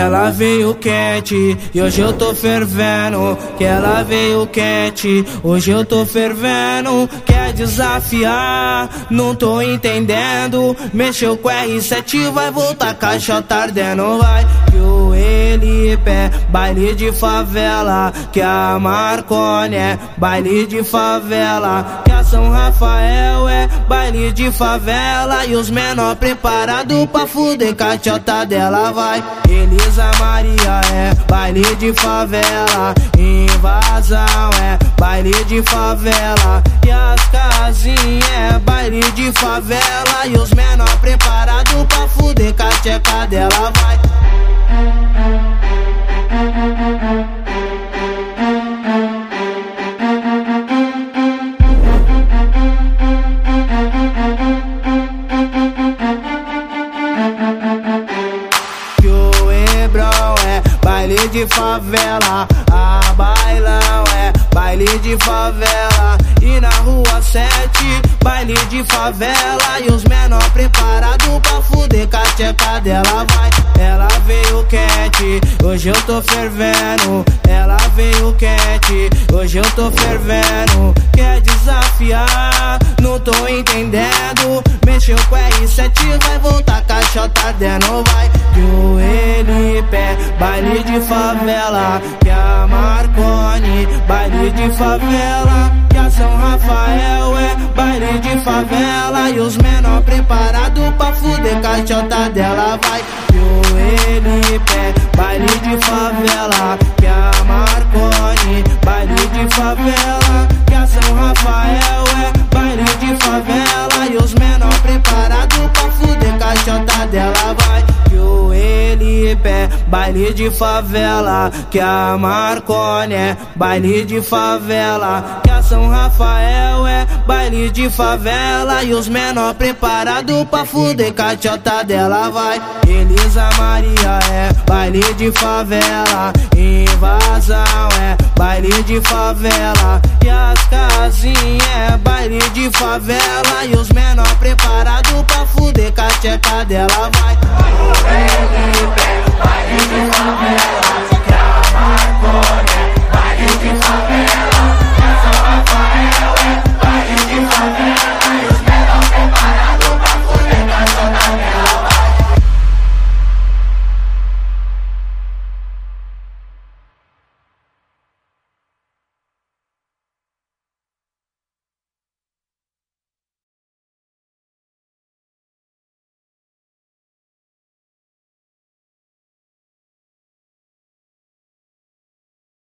ela veio quente e hoje eu tô fervendo. Que ela veio quente, hoje eu tô fervendo. Quer desafiar? Não tô entendendo. Mexeu com R7, vai voltar caixa tardendo, vai. Que o Elipe baile de favela. Que a Marcone é baile de favela. São Rafael é baile de favela. E os menor preparado pra fuder cachota dela, vai. Elisa Maria é baile de favela. Invasão é baile de favela. E as casinhas é baile de favela. E os menor preparado pra fuder cacheca dela, vai. Baile de favela, a bailão é baile de favela. E na rua 7, baile de favela. E os menor preparado pra fuder com a tcheca dela vai. Ela veio quente, hoje eu tô fervendo. Ela veio quente, hoje eu tô fervendo. Quer desafiar? Não tô entendendo. Mexeu com R7, vai voltar caixota dentro, vai. Que baile de favela. Que a Marconi, baile de favela. Que a São Rafael é baile de favela. E os menor preparado pra fuder caixota dela, vai. Que o Elipe, baile de favela. Que a Marconi, baile de favela. Que a São Rafael é baile de favela. E os menor preparado pra fuder caixota dela, Elipe, é baile de favela. Que a Marconi é baile de favela. Que a São Rafael é baile de favela. E os menor preparado pra fuder caixota dela, vai. Elisa Maria é baile de favela. Invasão é baile de favela. E as casinhas é baile de favela. E os menor preparado pra fuder cacheca dela, vai.